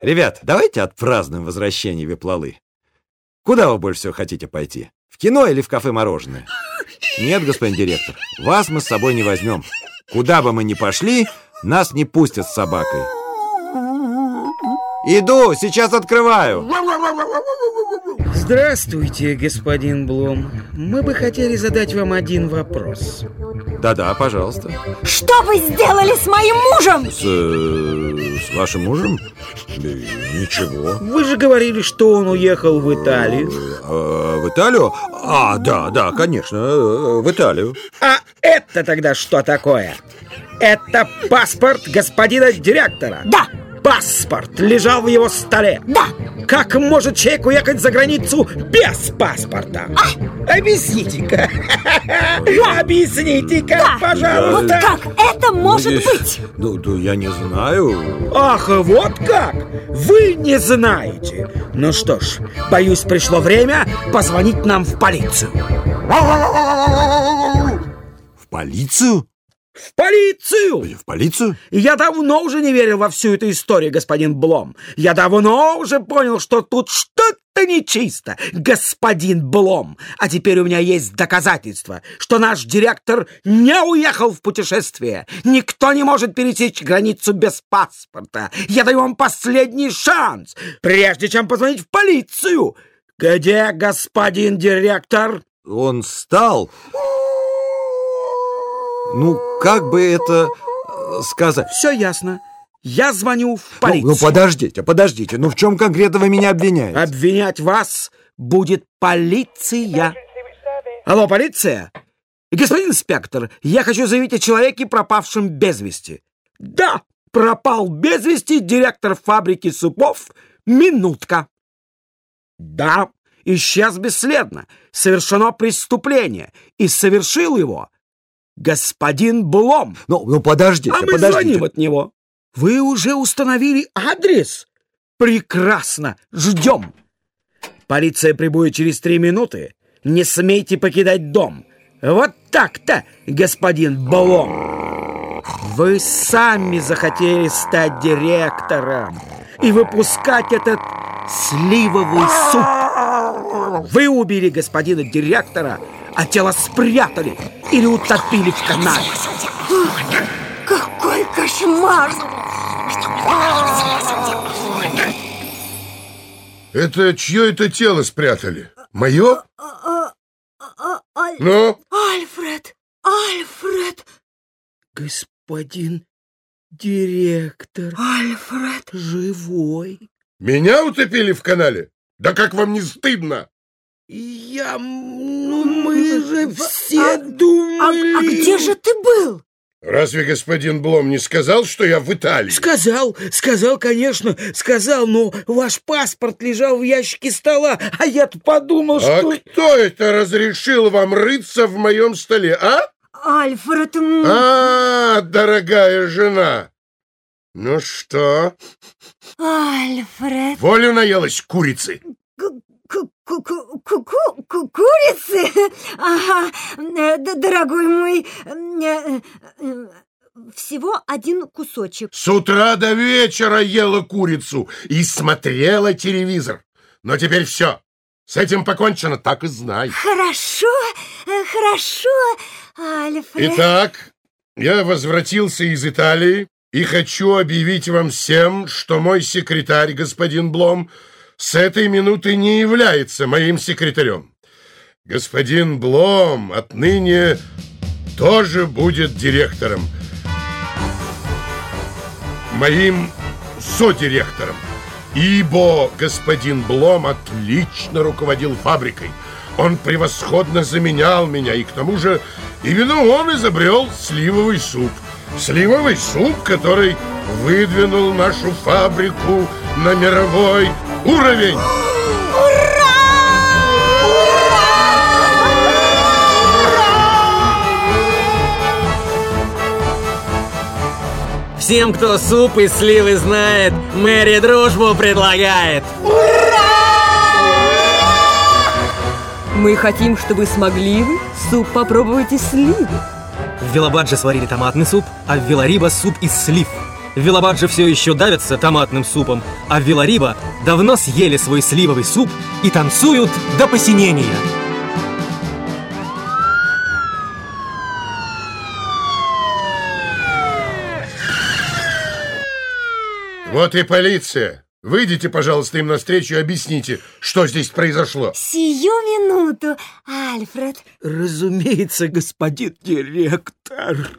Ребят, давайте отпразднуем возвращение Веплалы. Куда вы больше всего хотите пойти? В кино или в кафе мороженое? Нет, господин директор, вас мы с собой не возьмем. Куда бы мы ни пошли, нас не пустят с собакой. Иду, сейчас открываю. Здравствуйте, господин Блум. Мы бы хотели задать вам один вопрос. Да-да, пожалуйста. Что вы сделали с моим мужем? С, э, с вашим мужем? Да Ничего. Вы же говорили, что он уехал в Италию. Э, в Италию? А, да, да, конечно, э, в Италию. А это тогда что такое? Это паспорт господина директора. Да, Паспорт лежал в его столе. да. Как может человек уехать за границу без паспорта? Объясните-ка. Объясните-ка, Да. пожалуйста. Вот как это может Ну, здесь- быть? Ну, ну, я не знаю. Ах, вот как? Вы не знаете. Ну что ж, боюсь, пришло время позвонить нам в полицию. В полицию? В полицию! В полицию? Я давно уже не верил во всю эту историю, господин Блом. Я давно уже понял, что тут что-то нечисто, господин Блом. А теперь у меня есть доказательства, что наш директор не уехал в путешествие. Никто не может пересечь границу без паспорта. Я даю вам последний шанс, прежде чем позвонить в полицию. Где господин директор? Он стал... Ну, как бы это э, сказать? Все ясно. Я звоню в Ну, полицию. ну, подождите, подождите. Ну, в чем конкретно вы меня обвиняете? Обвинять вас будет полиция. Алло, полиция? Господин инспектор, я хочу заявить о человеке, пропавшем без вести. Да, пропал без вести директор фабрики супов Минутка. Да, исчез бесследно. Совершено преступление. И совершил его господин Блом. Ну, ну, подождите, А мы подождите. звоним от него. Вы уже установили адрес? Прекрасно. Ждем. Полиция прибудет через три минуты. Не смейте покидать дом. Вот так-то, господин Блом. Вы сами захотели стать директором и выпускать этот сливовый суп. Вы убили господина директора, а тело спрятали или утопили в канале. Какой кошмар! Это чье это тело спрятали? Мое? Ну? Альфред! Альфред! Господин директор Альфред! живой. Меня утопили в канале? Да как вам не стыдно? Я... Ну, мы же все а- А, думали... а где же ты был? Разве господин Блом не сказал, что я в Италии? Сказал, сказал, конечно, сказал, но ваш паспорт лежал в ящике стола, а я-то подумал, А что... кто это разрешил вам рыться в моем столе, а? Альфред... А, дорогая жена. Ну что, Альфред... волю наелась курицы? Ку- ку- ку- ку- ку- ку- Курицы? Ага, э, д- дорогой мой, э, э, всего один кусочек. С утра до вечера ела курицу и смотрела телевизор. Но теперь все. С этим покончено, так и знай. Хорошо, хорошо, Альфред. Итак, я возвратился из Италии и хочу объявить вам всем, что мой секретарь, господин Блом, с этой минуты не является моим секретарем. Господин Блом отныне тоже будет директором. Моим содиректором. Ибо господин Блом отлично руководил фабрикой. Он превосходно заменял меня, и к тому же именно он изобрел сливовый суп. Сливовый суп, который выдвинул нашу фабрику на мировой уровень. Всем, кто суп и сливы знает, Мэри дружбу предлагает. Мы хотим, чтобы смогли вы суп попробовать из сливы. В Вилабадже сварили томатный суп, а в Вилариба суп из слив. Вилабаджи все еще давятся томатным супом, а Вилариба давно съели свой сливовый суп и танцуют до посинения. Вот и полиция. Выйдите, пожалуйста, им навстречу и объясните, что здесь произошло. Сию минуту, Альфред. Разумеется, господин директор.